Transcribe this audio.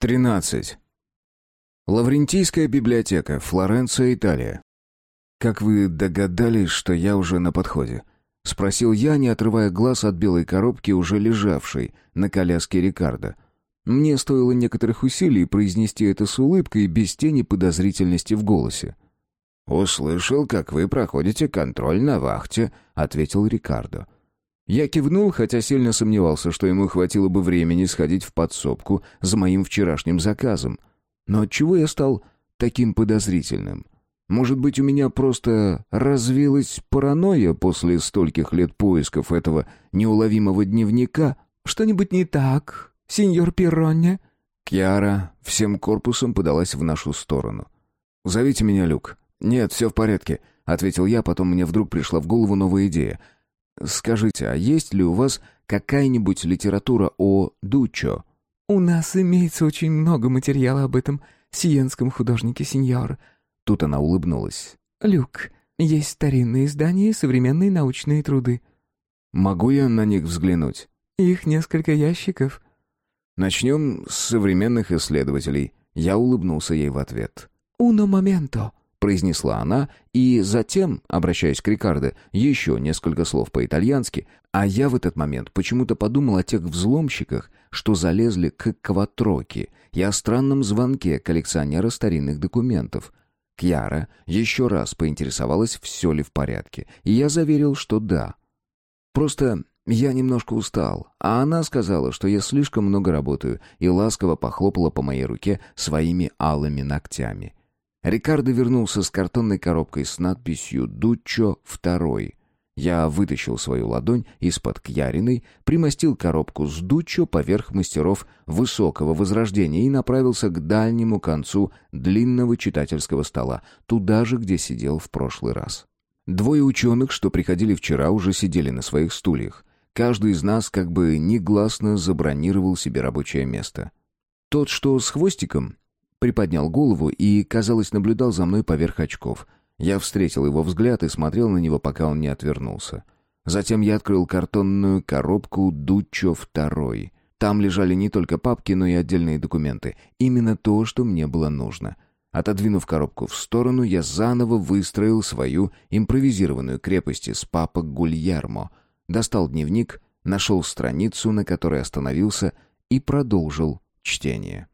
13. Лаврентийская библиотека, Флоренция, Италия. «Как вы догадались, что я уже на подходе?» — спросил я, не отрывая глаз от белой коробки, уже лежавшей на коляске Рикардо. Мне стоило некоторых усилий произнести это с улыбкой без тени подозрительности в голосе. «Услышал, как вы проходите контроль на вахте», — ответил Рикардо. Я кивнул, хотя сильно сомневался, что ему хватило бы времени сходить в подсобку за моим вчерашним заказом. Но отчего я стал таким подозрительным? Может быть, у меня просто развилась паранойя после стольких лет поисков этого неуловимого дневника? Что-нибудь не так, сеньор Пиронне? Кьяра всем корпусом подалась в нашу сторону. «Зовите меня Люк». «Нет, все в порядке», — ответил я, потом мне вдруг пришла в голову новая идея — Скажите, а есть ли у вас какая-нибудь литература о Дуччо? У нас имеется очень много материала об этом сиенском художнике сеньор. Тут она улыбнулась. Люк, есть старинные издания и современные научные труды. Могу я на них взглянуть? Их несколько ящиков. Начнем с современных исследователей. Я улыбнулся ей в ответ. «Уно моменто», произнесла она, и затем, обращаясь к Рикардо, еще несколько слов по-итальянски, а я в этот момент почему-то подумал о тех взломщиках, что залезли к Кватроке, и о странном звонке коллекционера старинных документов. Кьяра еще раз поинтересовалась, все ли в порядке, и я заверил, что да. Просто я немножко устал, а она сказала, что я слишком много работаю, и ласково похлопала по моей руке своими алыми ногтями. Рикардо вернулся с картонной коробкой с надписью «Дуччо второй». Я вытащил свою ладонь из-под Кьяриной, примостил коробку с Дуччо поверх мастеров высокого возрождения и направился к дальнему концу длинного читательского стола, туда же, где сидел в прошлый раз. Двое ученых, что приходили вчера, уже сидели на своих стульях. Каждый из нас как бы негласно забронировал себе рабочее место. Тот, что с хвостиком, приподнял голову и, казалось, наблюдал за мной поверх очков. Я встретил его взгляд и смотрел на него, пока он не отвернулся. Затем я открыл картонную коробку «Дуччо второй». Там лежали не только папки, но и отдельные документы. Именно то, что мне было нужно. Отодвинув коробку в сторону, я заново выстроил свою импровизированную крепость из папок Гульярмо. Достал дневник, нашел страницу, на которой остановился, и продолжил чтение.